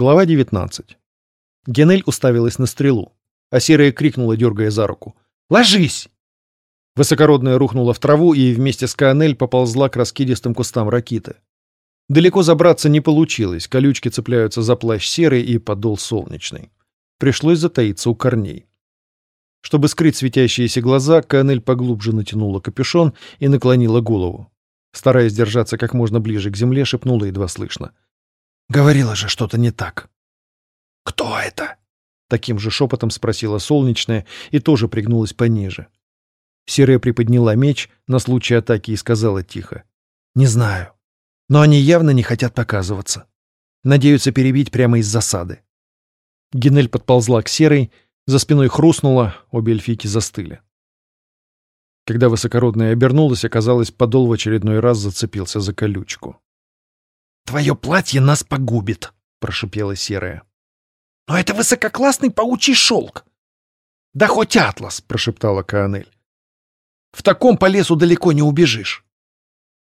Глава 19. Генель уставилась на стрелу, а серая крикнула, дергая за руку. «Ложись!» Высокородная рухнула в траву и вместе с Каанель поползла к раскидистым кустам ракиты. Далеко забраться не получилось, колючки цепляются за плащ серый и подол солнечный. Пришлось затаиться у корней. Чтобы скрыть светящиеся глаза, Каанель поглубже натянула капюшон и наклонила голову. Стараясь держаться как можно ближе к земле, шепнула едва слышно — Говорила же, что-то не так. «Кто это?» Таким же шепотом спросила солнечная и тоже пригнулась пониже. Серая приподняла меч на случай атаки и сказала тихо. «Не знаю. Но они явно не хотят показываться. Надеются перебить прямо из засады». Генель подползла к серой, за спиной хрустнула, обе эльфийки застыли. Когда высокородная обернулась, оказалось, подол в очередной раз зацепился за колючку. «Твое платье нас погубит», — прошипела серая. «Но это высококлассный паучий шелк». «Да хоть атлас», — прошептала Каанель. «В таком по лесу далеко не убежишь».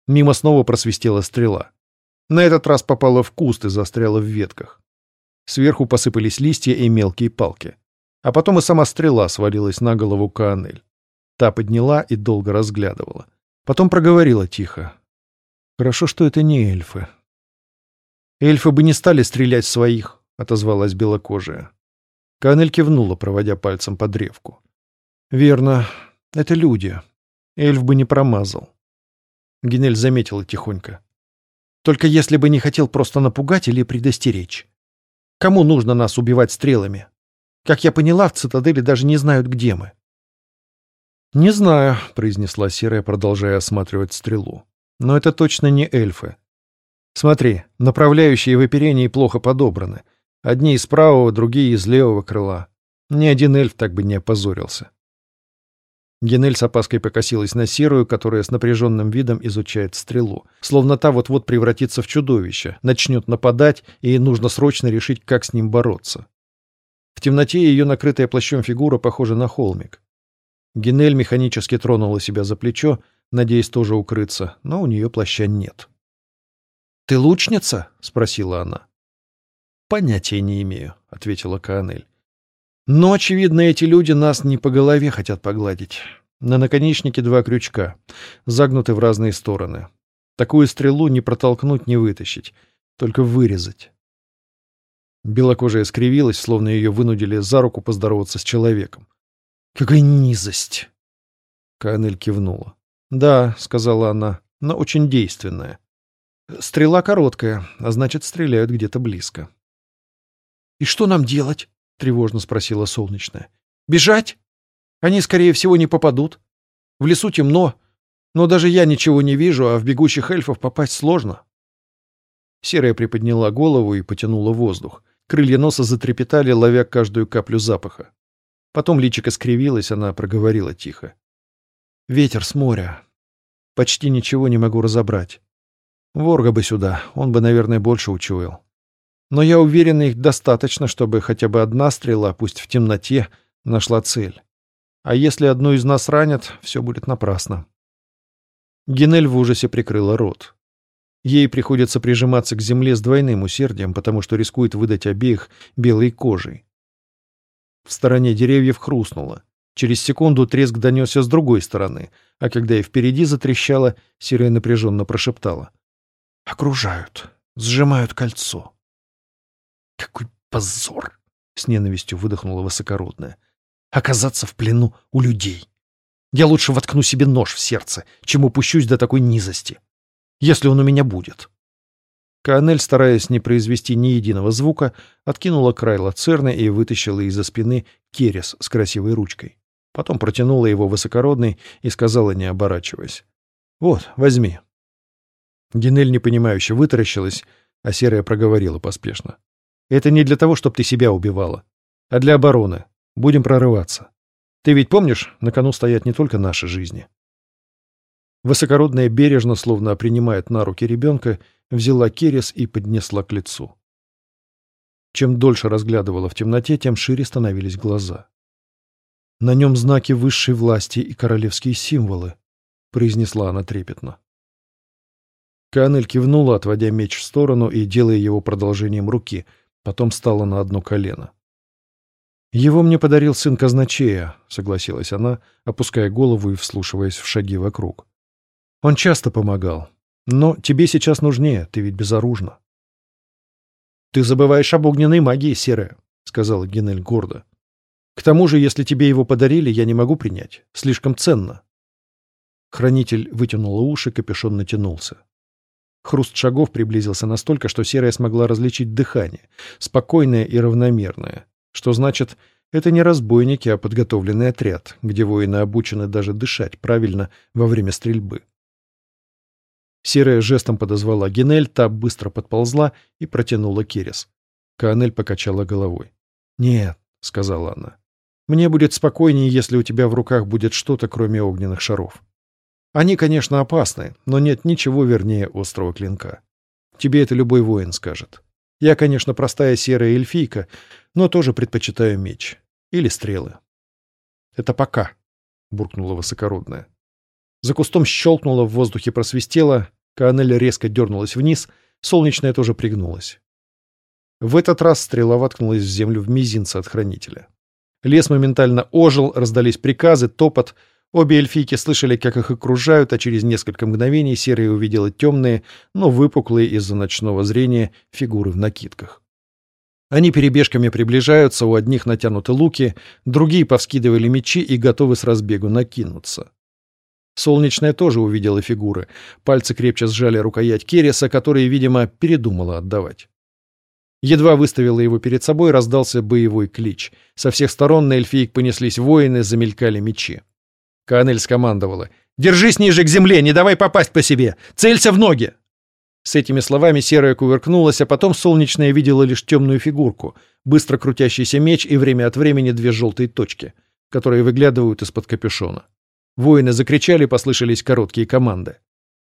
Мимо снова просвистела стрела. На этот раз попала в куст и застряла в ветках. Сверху посыпались листья и мелкие палки. А потом и сама стрела свалилась на голову Каанель. Та подняла и долго разглядывала. Потом проговорила тихо. «Хорошо, что это не эльфы. «Эльфы бы не стали стрелять своих», — отозвалась белокожая. Канель кивнула, проводя пальцем по древку. «Верно, это люди. Эльф бы не промазал». Генель заметила тихонько. «Только если бы не хотел просто напугать или предостеречь. Кому нужно нас убивать стрелами? Как я поняла, в цитадели даже не знают, где мы». «Не знаю», — произнесла Серая, продолжая осматривать стрелу. «Но это точно не эльфы. Смотри, направляющие в оперении плохо подобраны. Одни из правого, другие из левого крыла. Ни один эльф так бы не опозорился. Генель с опаской покосилась на серую, которая с напряженным видом изучает стрелу. Словно та вот-вот превратится в чудовище, начнет нападать, и нужно срочно решить, как с ним бороться. В темноте ее накрытая плащом фигура похожа на холмик. Генель механически тронула себя за плечо, надеясь тоже укрыться, но у нее плаща нет. «Ты лучница?» — спросила она. «Понятия не имею», — ответила Каанель. «Но, очевидно, эти люди нас не по голове хотят погладить. На наконечнике два крючка, загнуты в разные стороны. Такую стрелу не протолкнуть, не вытащить, только вырезать». Белокожая скривилась, словно ее вынудили за руку поздороваться с человеком. «Какая низость!» Каанель кивнула. «Да», — сказала она, — «но очень действенная. Стрела короткая, а значит, стреляют где-то близко. «И что нам делать?» — тревожно спросила Солнечная. «Бежать? Они, скорее всего, не попадут. В лесу темно, но даже я ничего не вижу, а в бегущих эльфов попасть сложно». Серая приподняла голову и потянула воздух. Крылья носа затрепетали, ловя каждую каплю запаха. Потом личико скривилось, она проговорила тихо. «Ветер с моря. Почти ничего не могу разобрать. Ворга бы сюда, он бы, наверное, больше учуял. Но я уверен, их достаточно, чтобы хотя бы одна стрела, пусть в темноте, нашла цель. А если одну из нас ранят, все будет напрасно. Генель в ужасе прикрыла рот. Ей приходится прижиматься к земле с двойным усердием, потому что рискует выдать обеих белой кожей. В стороне деревьев хрустнуло. Через секунду треск донесся с другой стороны, а когда и впереди затрещало, Серая напряженно прошептала — Окружают, сжимают кольцо. Какой позор! С ненавистью выдохнула высокородная. Оказаться в плену у людей. Я лучше воткну себе нож в сердце, чем упущусь до такой низости. Если он у меня будет. Каанель, стараясь не произвести ни единого звука, откинула край лацерны и вытащила из-за спины керес с красивой ручкой. Потом протянула его высокородной и сказала, не оборачиваясь. «Вот, возьми, Генель непонимающе вытаращилась, а Серая проговорила поспешно. «Это не для того, чтобы ты себя убивала, а для обороны. Будем прорываться. Ты ведь помнишь, на кону стоят не только наши жизни». Высокородная бережно, словно принимает на руки ребенка, взяла керес и поднесла к лицу. Чем дольше разглядывала в темноте, тем шире становились глаза. «На нем знаки высшей власти и королевские символы», — произнесла она трепетно. Канель кивнула, отводя меч в сторону и делая его продолжением руки, Потом стала на одно колено. «Его мне подарил сын казначея», — согласилась она, опуская голову и вслушиваясь в шаги вокруг. «Он часто помогал. Но тебе сейчас нужнее, ты ведь безоружна». «Ты забываешь об огненной магии, Серая», — сказала Генель гордо. «К тому же, если тебе его подарили, я не могу принять. Слишком ценно». Хранитель вытянул уши, капюшон натянулся. Хруст шагов приблизился настолько, что Серая смогла различить дыхание, спокойное и равномерное, что значит, это не разбойники, а подготовленный отряд, где воины обучены даже дышать правильно во время стрельбы. Серая жестом подозвала Генель, та быстро подползла и протянула Керес. Каанель покачала головой. «Нет», — сказала она, — «мне будет спокойнее, если у тебя в руках будет что-то, кроме огненных шаров. Они, конечно, опасны, но нет ничего вернее острого клинка. Тебе это любой воин скажет. Я, конечно, простая серая эльфийка, но тоже предпочитаю меч. Или стрелы. «Это пока», — буркнула высокородная. За кустом щелкнуло, в воздухе просвистело, Каанель резко дернулась вниз, солнечная тоже пригнулась. В этот раз стрела воткнулась в землю в мизинце от хранителя. Лес моментально ожил, раздались приказы, топот. Обе эльфийки слышали, как их окружают, а через несколько мгновений Серая увидела темные, но выпуклые из-за ночного зрения фигуры в накидках. Они перебежками приближаются, у одних натянуты луки, другие повскидывали мечи и готовы с разбегу накинуться. Солнечная тоже увидела фигуры. Пальцы крепче сжали рукоять Кереса, который, видимо, передумала отдавать. Едва выставила его перед собой, раздался боевой клич. Со всех сторон на эльфиек понеслись воины, замелькали мечи. Канель скомандовала. «Держись ниже к земле, не давай попасть по себе! Целься в ноги!» С этими словами серая кувыркнулась, а потом солнечная видела лишь темную фигурку, быстро крутящийся меч и время от времени две желтые точки, которые выглядывают из-под капюшона. Воины закричали, послышались короткие команды.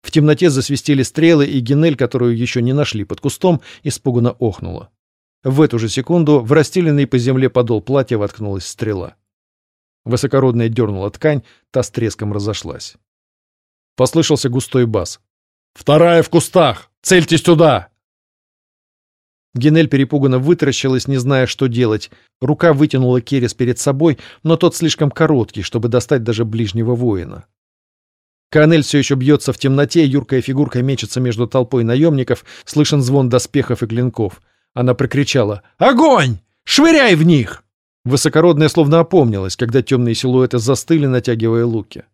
В темноте засвистели стрелы, и Генель, которую еще не нашли под кустом, испуганно охнула. В эту же секунду в расстеленный по земле подол платья воткнулась стрела. Высокородная дернула ткань, та с треском разошлась. Послышался густой бас. «Вторая в кустах! Цельтесь туда!» Генель перепуганно вытаращилась, не зная, что делать. Рука вытянула Керес перед собой, но тот слишком короткий, чтобы достать даже ближнего воина. Канель все еще бьется в темноте, юркая фигурка мечется между толпой наемников, слышен звон доспехов и клинков. Она прокричала «Огонь! Швыряй в них!» Высокородная словно опомнилась, когда темные силуэты застыли, натягивая луки.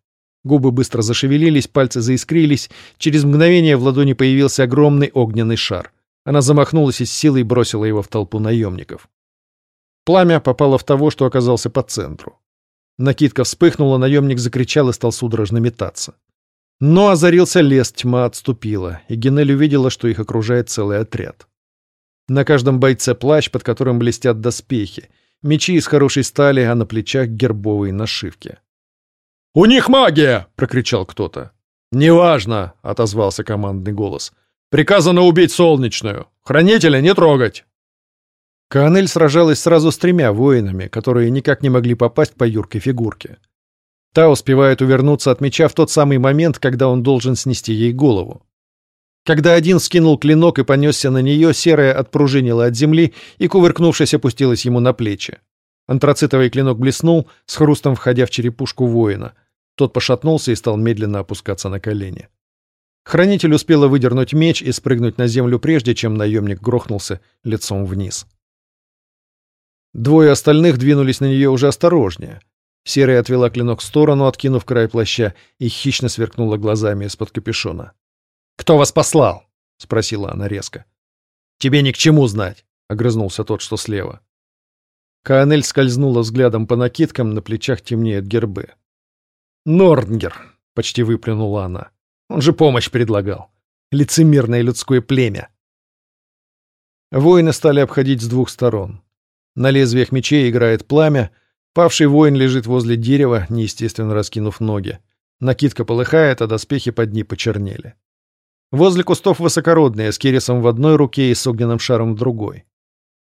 Губы быстро зашевелились, пальцы заискрились. Через мгновение в ладони появился огромный огненный шар. Она замахнулась и с силой бросила его в толпу наемников. Пламя попало в того, что оказался по центру. Накидка вспыхнула, наемник закричал и стал судорожно метаться. Но озарился лес, тьма отступила, и Генель увидела, что их окружает целый отряд. На каждом бойце плащ, под которым блестят доспехи, мечи из хорошей стали, а на плечах гербовые нашивки. «У них магия!» — прокричал кто-то. «Неважно!» — отозвался командный голос. «Приказано убить солнечную! Хранителя не трогать!» Каанель сражалась сразу с тремя воинами, которые никак не могли попасть по юркой фигурке. Та успевает увернуться от меча в тот самый момент, когда он должен снести ей голову. Когда один скинул клинок и понесся на нее, серая отпружинила от земли и, кувыркнувшись, опустилась ему на плечи. Антрацитовый клинок блеснул, с хрустом входя в черепушку воина — тот пошатнулся и стал медленно опускаться на колени. Хранитель успела выдернуть меч и спрыгнуть на землю прежде, чем наемник грохнулся лицом вниз. Двое остальных двинулись на нее уже осторожнее. Серая отвела клинок в сторону, откинув край плаща, и хищно сверкнула глазами из-под капюшона. «Кто вас послал?» — спросила она резко. «Тебе ни к чему знать», — огрызнулся тот, что слева. Каанель скользнула взглядом по накидкам, на плечах темнеют гербы. «Норнгер!» — почти выплюнула она. «Он же помощь предлагал. Лицемерное людское племя!» Воины стали обходить с двух сторон. На лезвиях мечей играет пламя. Павший воин лежит возле дерева, неестественно раскинув ноги. Накидка полыхает, а доспехи под ней почернели. Возле кустов высокородные, с кирисом в одной руке и с огненным шаром в другой.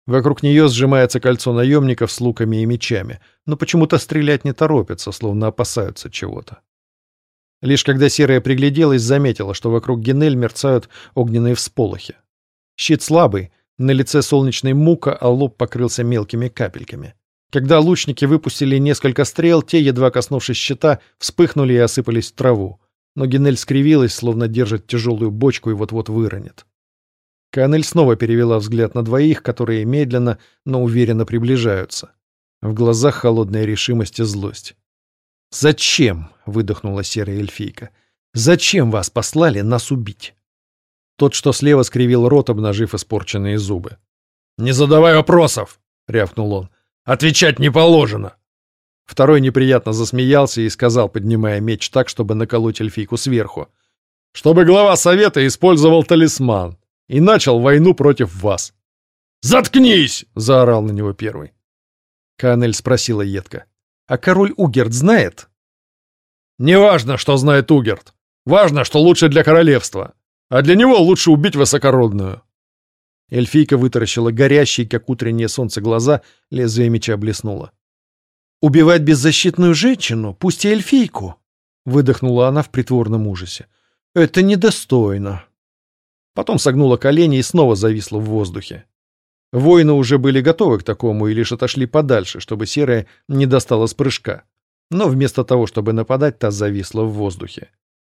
Вокруг нее сжимается кольцо наемников с луками и мечами, но почему-то стрелять не торопятся, словно опасаются чего-то. Лишь когда серая пригляделась, заметила, что вокруг Генель мерцают огненные всполохи. Щит слабый, На лице солнечной мука, а лоб покрылся мелкими капельками. Когда лучники выпустили несколько стрел, те, едва коснувшись щита, вспыхнули и осыпались в траву. Но Генель скривилась, словно держит тяжелую бочку и вот-вот выронит. Канель снова перевела взгляд на двоих, которые медленно, но уверенно приближаются. В глазах холодная решимость и злость. «Зачем?» — выдохнула серая эльфийка. «Зачем вас послали нас убить?» Тот, что слева, скривил рот, обнажив испорченные зубы. «Не задавай вопросов!» — рявкнул он. «Отвечать не положено!» Второй неприятно засмеялся и сказал, поднимая меч так, чтобы наколоть эльфийку сверху. «Чтобы глава совета использовал талисман и начал войну против вас». «Заткнись!» — заорал на него первый. Канель спросила едко. «А король Угерт знает?» «Неважно, что знает Угерт. Важно, что лучше для королевства. А для него лучше убить высокородную». Эльфийка вытаращила горящие, как утреннее солнце, глаза, лезвие меча блеснуло. «Убивать беззащитную женщину, пусть и эльфийку!» — выдохнула она в притворном ужасе. «Это недостойно!» Потом согнула колени и снова зависла в воздухе. Воины уже были готовы к такому и лишь отошли подальше, чтобы серая не достала с прыжка. Но вместо того, чтобы нападать, та зависла в воздухе.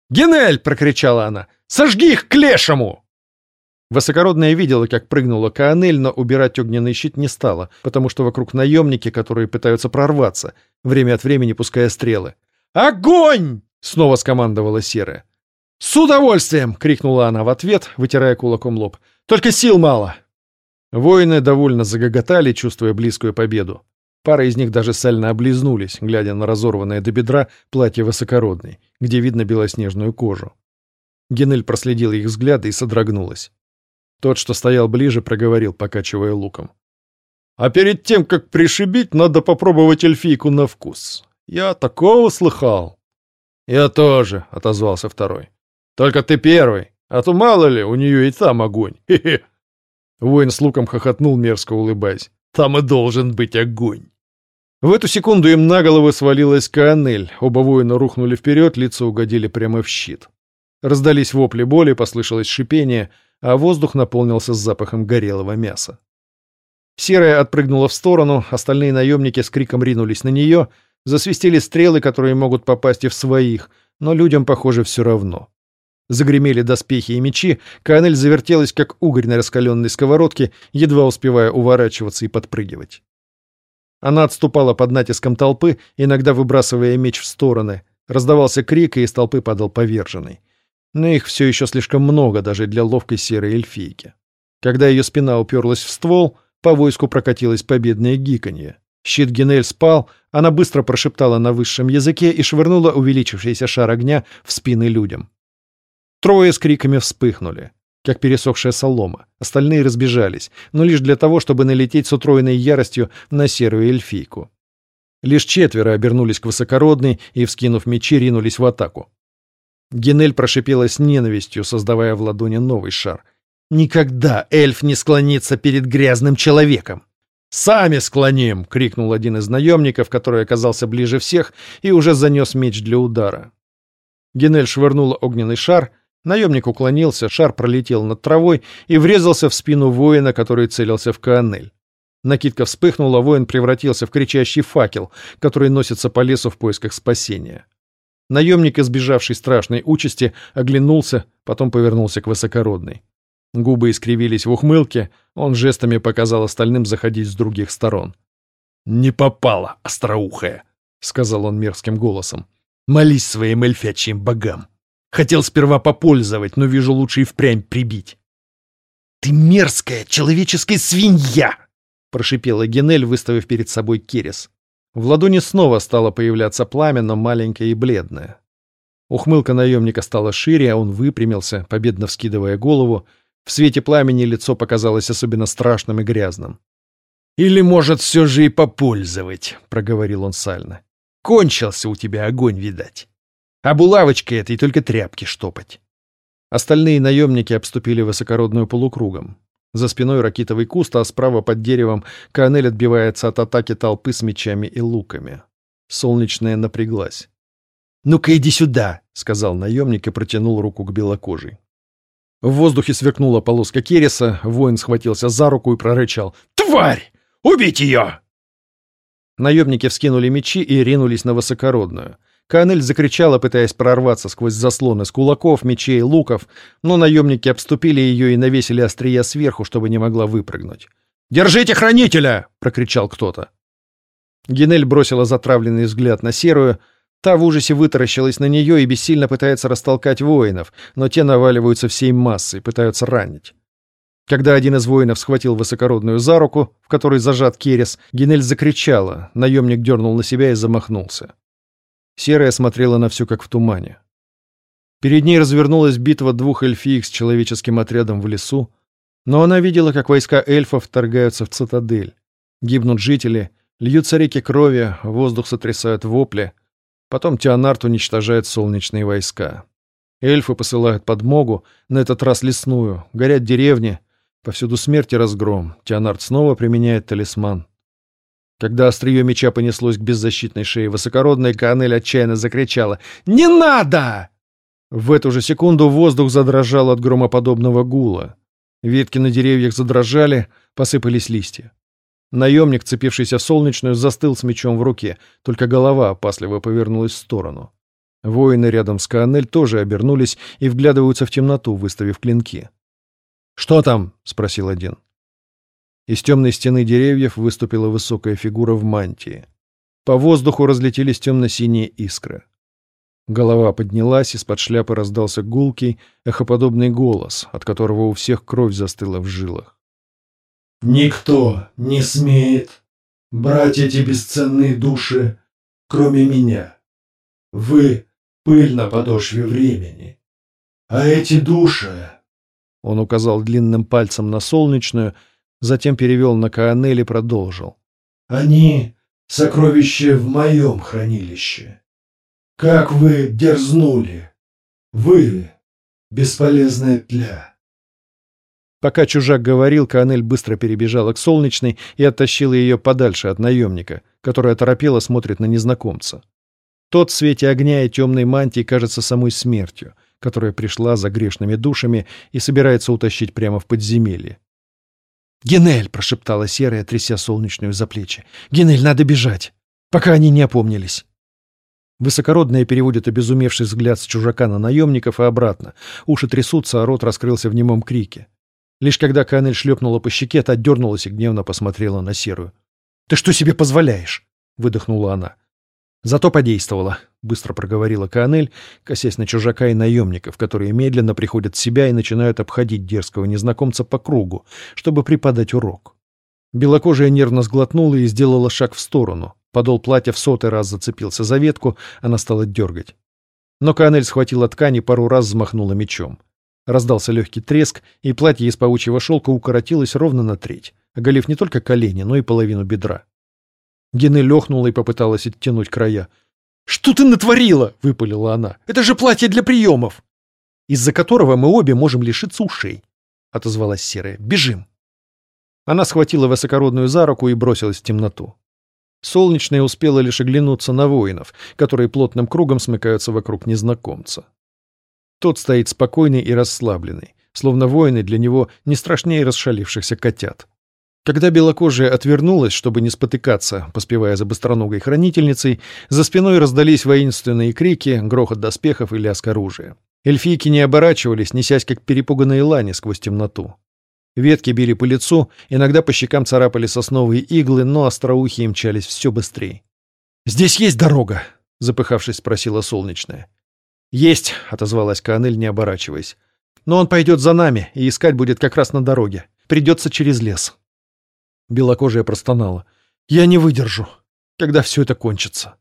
«Генель!» — прокричала она. «Сожги их к лешему!» Высокородная видела, как прыгнула Каанель, но убирать огненный щит не стала, потому что вокруг наемники, которые пытаются прорваться, время от времени пуская стрелы. «Огонь!» — снова скомандовала Серая. «С удовольствием!» — крикнула она в ответ, вытирая кулаком лоб. «Только сил мало!» Воины довольно загоготали, чувствуя близкую победу. Пара из них даже сально облизнулись, глядя на разорванное до бедра платье высокородной, где видно белоснежную кожу. Генель проследила их взгляды и содрогнулась. Тот, что стоял ближе, проговорил, покачивая луком. «А перед тем, как пришибить, надо попробовать эльфийку на вкус. Я такого слыхал». «Я тоже», — отозвался второй. «Только ты первый, а то мало ли, у нее и там огонь. Хе-хе». Воин с луком хохотнул, мерзко улыбаясь. «Там и должен быть огонь». В эту секунду им на голову свалилась Каанель. Оба воина рухнули вперед, лица угодили прямо в щит. Раздались вопли боли, послышалось шипение, а воздух наполнился запахом горелого мяса. Серая отпрыгнула в сторону, остальные наемники с криком ринулись на нее, засвистели стрелы, которые могут попасть и в своих, но людям, похоже, все равно. Загремели доспехи и мечи, Канель завертелась, как угорь на раскаленной сковородке, едва успевая уворачиваться и подпрыгивать. Она отступала под натиском толпы, иногда выбрасывая меч в стороны. Раздавался крик, и из толпы падал поверженный. Но их все еще слишком много даже для ловкой серой эльфийки. Когда ее спина уперлась в ствол, по войску прокатилось победное гиканье. Щит Генель спал, она быстро прошептала на высшем языке и швырнула увеличившийся шар огня в спины людям. Трое с криками вспыхнули, как пересохшая солома. Остальные разбежались, но лишь для того, чтобы налететь с утроенной яростью на серую эльфийку. Лишь четверо обернулись к высокородной и, вскинув мечи, ринулись в атаку. Генель прошипела с ненавистью, создавая в ладони новый шар. «Никогда эльф не склонится перед грязным человеком!» «Сами склоним!» — крикнул один из наемников, который оказался ближе всех и уже занес меч для удара. Генель швырнула огненный шар, Наемник уклонился, шар пролетел над травой и врезался в спину воина, который целился в Каанель. Накидка вспыхнула, воин превратился в кричащий факел, который носится по лесу в поисках спасения. Наемник, избежавший страшной участи, оглянулся, потом повернулся к высокородной. Губы искривились в ухмылке, он жестами показал остальным заходить с других сторон. «Не попало, остроухая», — сказал он мерзким голосом. «Молись своим эльфячьим богам». Хотел сперва попользовать, но вижу лучше и впрямь прибить. «Ты мерзкая человеческая свинья!» — прошипела Генель, выставив перед собой керес. В ладони снова стало появляться пламя, но маленькое и бледное. Ухмылка наемника стала шире, а он выпрямился, победно вскидывая голову. В свете пламени лицо показалось особенно страшным и грязным. «Или, может, все же и попользовать», — проговорил он сально. «Кончился у тебя огонь, видать. А булавочкой этой только тряпки штопать. Остальные наемники обступили высокородную полукругом. За спиной ракитовый куст, а справа под деревом Канель отбивается от атаки толпы с мечами и луками. Солнечная напряглась. «Ну-ка иди сюда!» — сказал наемник и протянул руку к белокожей. В воздухе сверкнула полоска кереса, воин схватился за руку и прорычал. «Тварь! Убить ее!» Наемники вскинули мечи и ринулись на высокородную. Канель закричала, пытаясь прорваться сквозь заслоны с кулаков, мечей, луков, но наемники обступили ее и навесили острия сверху, чтобы не могла выпрыгнуть. «Держите хранителя!» — прокричал кто-то. Генель бросила затравленный взгляд на серую. Та в ужасе вытаращилась на нее и бессильно пытается растолкать воинов, но те наваливаются всей массой, пытаются ранить. Когда один из воинов схватил высокородную за руку, в которой зажат керес, Генель закричала, наемник дернул на себя и замахнулся. Серая смотрела на все, как в тумане. Перед ней развернулась битва двух эльфиек с человеческим отрядом в лесу, но она видела, как войска эльфов вторгаются в цитадель. Гибнут жители, льются реки крови, воздух сотрясают вопли. Потом Теонард уничтожает солнечные войска. Эльфы посылают подмогу, на этот раз лесную, горят деревни, повсюду смерть и разгром. Теонард снова применяет талисман. Когда острие меча понеслось к беззащитной шее высокородной, Канель отчаянно закричала «Не надо!». В эту же секунду воздух задрожал от громоподобного гула. Ветки на деревьях задрожали, посыпались листья. Наемник, цепившийся в солнечную, застыл с мечом в руке, только голова опасливо повернулась в сторону. Воины рядом с Каанель тоже обернулись и вглядываются в темноту, выставив клинки. «Что там?» — спросил один. Из темной стены деревьев выступила высокая фигура в мантии. По воздуху разлетелись темно-синие искры. Голова поднялась, из-под шляпы раздался гулкий, эхоподобный голос, от которого у всех кровь застыла в жилах. «Никто не смеет брать эти бесценные души, кроме меня. Вы — пыль на подошве времени. А эти души...» Он указал длинным пальцем на солнечную — Затем перевел на Каанель и продолжил. «Они — сокровища в моем хранилище. Как вы дерзнули! Вы — бесполезная тля!» Пока чужак говорил, Каанель быстро перебежала к солнечной и оттащила ее подальше от наемника, который оторопело смотрит на незнакомца. Тот в свете огня и темной мантии кажется самой смертью, которая пришла за грешными душами и собирается утащить прямо в подземелье. «Генель!» — прошептала серая, тряся солнечную за плечи. «Генель, надо бежать, пока они не опомнились!» Высокородная переводит обезумевший взгляд с чужака на наемников и обратно. Уши трясутся, а рот раскрылся в немом крике. Лишь когда Канель шлепнула по щеке, та дернулась и гневно посмотрела на серую. «Ты что себе позволяешь?» — выдохнула она. Зато подействовало, — быстро проговорила Каанель, косясь на чужака и наемников, которые медленно приходят в себя и начинают обходить дерзкого незнакомца по кругу, чтобы преподать урок. Белокожая нервно сглотнула и сделала шаг в сторону. Подол платья в сотый раз зацепился за ветку, она стала дергать. Но Каанель схватила ткань и пару раз взмахнула мечом. Раздался легкий треск, и платье из паучьего шелка укоротилось ровно на треть, оголив не только колени, но и половину бедра. Гены лехнула и попыталась оттянуть края. «Что ты натворила?» — выпалила она. «Это же платье для приемов!» «Из-за которого мы обе можем лишиться ушей», — отозвалась Серая. «Бежим!» Она схватила высокородную за руку и бросилась в темноту. Солнечная успела лишь оглянуться на воинов, которые плотным кругом смыкаются вокруг незнакомца. Тот стоит спокойный и расслабленный, словно воины для него не страшнее расшалившихся котят. Когда белокожая отвернулась, чтобы не спотыкаться, поспевая за быстроногой хранительницей, за спиной раздались воинственные крики, грохот доспехов и лязг оружия. Эльфийки не оборачивались, несясь как перепуганные лани сквозь темноту. Ветки били по лицу, иногда по щекам царапали сосновые иглы, но остроухие мчались все быстрее. «Здесь есть дорога?» — запыхавшись, спросила Солнечная. «Есть», — отозвалась Канель, не оборачиваясь. «Но он пойдет за нами, и искать будет как раз на дороге. Придется через лес». Белокожая простонала. «Я не выдержу, когда все это кончится».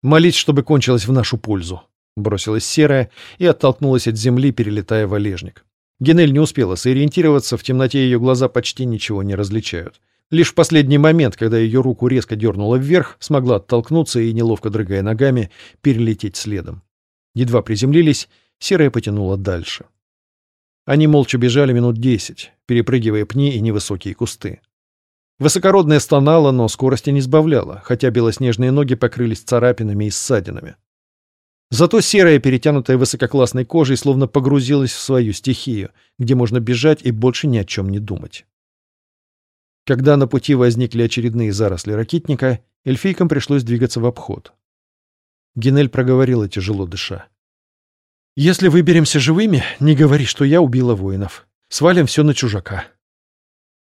«Молись, чтобы кончилось в нашу пользу», — бросилась серая и оттолкнулась от земли, перелетая валежник. Генель не успела сориентироваться, в темноте ее глаза почти ничего не различают. Лишь в последний момент, когда ее руку резко дернуло вверх, смогла оттолкнуться и, неловко дрыгая ногами, перелететь следом. Едва приземлились, серая потянула дальше. Они молча бежали минут десять, перепрыгивая пни и невысокие кусты. Высокородная стонала, но скорости не сбавляла, хотя белоснежные ноги покрылись царапинами и ссадинами. Зато серая, перетянутая высококлассной кожей, словно погрузилась в свою стихию, где можно бежать и больше ни о чем не думать. Когда на пути возникли очередные заросли ракитника, эльфийкам пришлось двигаться в обход. Генель проговорила, тяжело дыша. «Если выберемся живыми, не говори, что я убила воинов. Свалим все на чужака.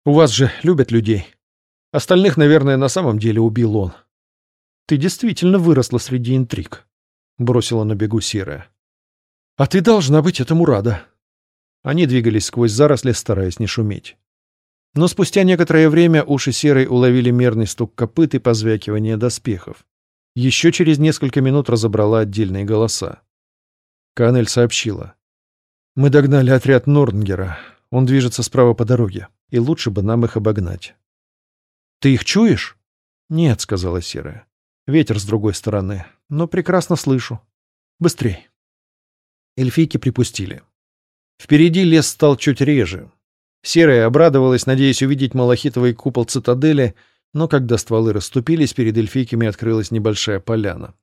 У вас же любят людей. Остальных, наверное, на самом деле убил он. Ты действительно выросла среди интриг», — бросила на бегу серая. «А ты должна быть этому рада». Они двигались сквозь заросли, стараясь не шуметь. Но спустя некоторое время уши серой уловили мерный стук копыт и позвякивание доспехов. Еще через несколько минут разобрала отдельные голоса. Канель сообщила. «Мы догнали отряд Норнгера. Он движется справа по дороге, и лучше бы нам их обогнать». «Ты их чуешь?» «Нет», — сказала Серая. «Ветер с другой стороны, но прекрасно слышу. Быстрей». Эльфийки припустили. Впереди лес стал чуть реже. Серая обрадовалась, надеясь увидеть малахитовый купол цитадели, но когда стволы расступились, перед эльфийками открылась небольшая поляна.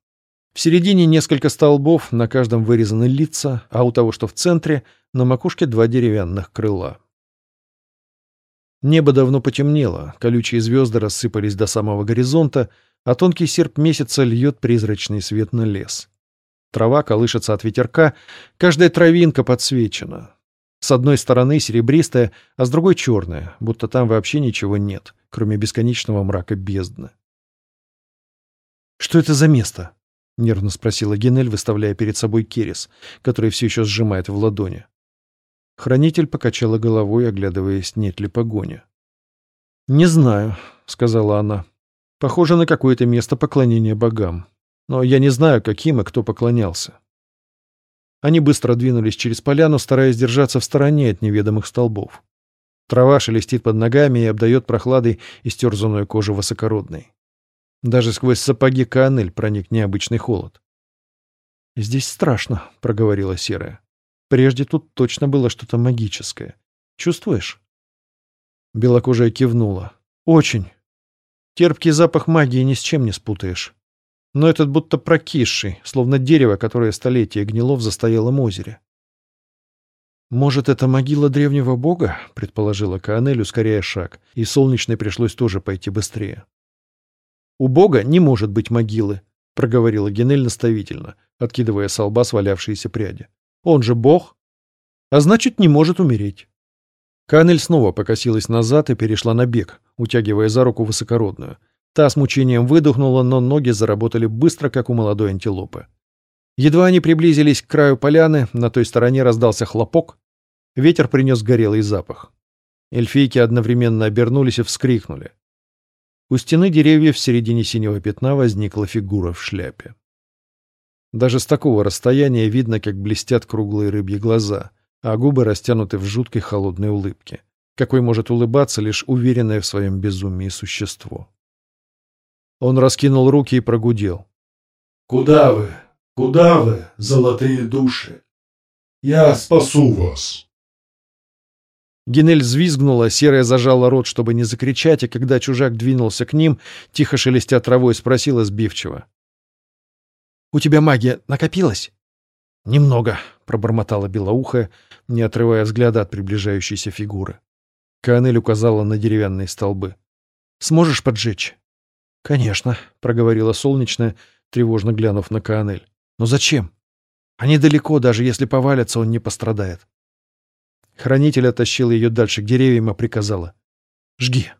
В середине несколько столбов, на каждом вырезаны лица, а у того, что в центре, на макушке два деревянных крыла. Небо давно потемнело, колючие звезды рассыпались до самого горизонта, а тонкий серп месяца льет призрачный свет на лес. Трава колышется от ветерка, каждая травинка подсвечена. С одной стороны серебристая, а с другой черная, будто там вообще ничего нет, кроме бесконечного мрака бездны. «Что это за место?» — нервно спросила Генель, выставляя перед собой керес, который все еще сжимает в ладони. Хранитель покачала головой, оглядываясь, нет ли погони. «Не знаю», — сказала она. «Похоже на какое-то место поклонения богам. Но я не знаю, каким и кто поклонялся». Они быстро двинулись через поляну, стараясь держаться в стороне от неведомых столбов. Трава шелестит под ногами и обдает прохладой истерзанную кожу высокородной. Даже сквозь сапоги Канель проник необычный холод. «Здесь страшно», — проговорила Серая. «Прежде тут точно было что-то магическое. Чувствуешь?» Белокожая кивнула. «Очень. Терпкий запах магии ни с чем не спутаешь. Но этот будто прокисший, словно дерево, которое столетия гнило в застоялом озере. «Может, это могила древнего бога?» — предположила Каанель, ускоряя шаг, и солнечной пришлось тоже пойти быстрее. «У бога не может быть могилы», — проговорила Генель наставительно, откидывая с лба свалявшиеся пряди. «Он же бог, а значит, не может умереть». Канель снова покосилась назад и перешла на бег, утягивая за руку высокородную. Та с мучением выдохнула, но ноги заработали быстро, как у молодой антилопы. Едва они приблизились к краю поляны, на той стороне раздался хлопок. Ветер принес горелый запах. Эльфийки одновременно обернулись и вскрикнули. У стены деревьев в середине синего пятна возникла фигура в шляпе. Даже с такого расстояния видно, как блестят круглые рыбьи глаза, а губы растянуты в жуткой холодной улыбке, какой может улыбаться лишь уверенное в своем безумии существо. Он раскинул руки и прогудел. «Куда вы? Куда вы, золотые души? Я спасу вас!» Генель взвизгнула, серая зажала рот, чтобы не закричать, и когда чужак двинулся к ним, тихо шелестя травой, спросила сбивчиво. «У тебя магия накопилась?» «Немного», — пробормотала белоухая, не отрывая взгляда от приближающейся фигуры. Канель указала на деревянные столбы. «Сможешь поджечь?» «Конечно», — проговорила солнечная, тревожно глянув на Каанель. «Но зачем? Они далеко, даже если повалятся, он не пострадает». Хранитель оттащил ее дальше к деревьям и приказала. «Жги».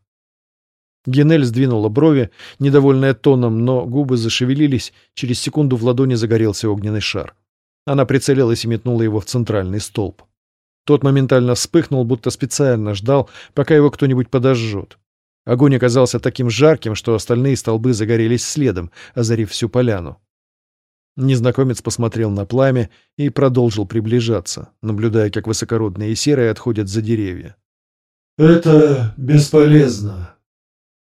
Генель сдвинула брови, недовольная тоном, но губы зашевелились, через секунду в ладони загорелся огненный шар. Она прицелилась и метнула его в центральный столб. Тот моментально вспыхнул, будто специально ждал, пока его кто-нибудь подожжет. Огонь оказался таким жарким, что остальные столбы загорелись следом, озарив всю поляну. Незнакомец посмотрел на пламя и продолжил приближаться, наблюдая, как высокородные серые отходят за деревья. «Это бесполезно», —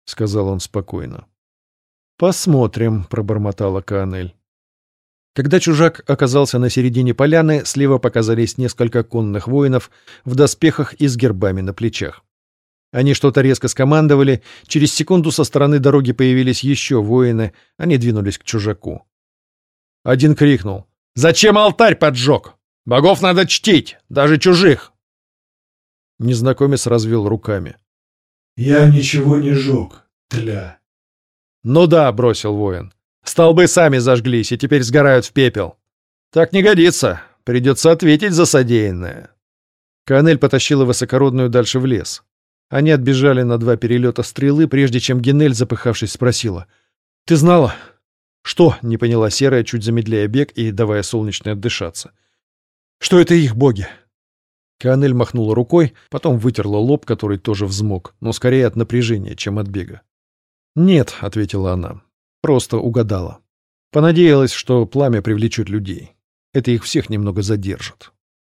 сказал он спокойно. «Посмотрим», — пробормотала Канель. Когда чужак оказался на середине поляны, слева показались несколько конных воинов в доспехах и с гербами на плечах. Они что-то резко скомандовали, через секунду со стороны дороги появились еще воины, они двинулись к чужаку. Один крикнул Зачем алтарь поджег? Богов надо чтить, даже чужих. Незнакомец развел руками. Я ничего не жег, тля. Ну да, бросил воин. Столбы сами зажглись и теперь сгорают в пепел. Так не годится. Придется ответить за содеянное. Канель потащила высокородную дальше в лес. Они отбежали на два перелета стрелы, прежде чем Генель, запыхавшись, спросила. «Ты знала?» «Что?» — не поняла Серая, чуть замедляя бег и давая солнечной отдышаться. «Что это их боги?» Канель махнула рукой, потом вытерла лоб, который тоже взмок, но скорее от напряжения, чем от бега. «Нет», — ответила она, — «просто угадала. Понадеялась, что пламя привлечет людей. Это их всех немного задержит».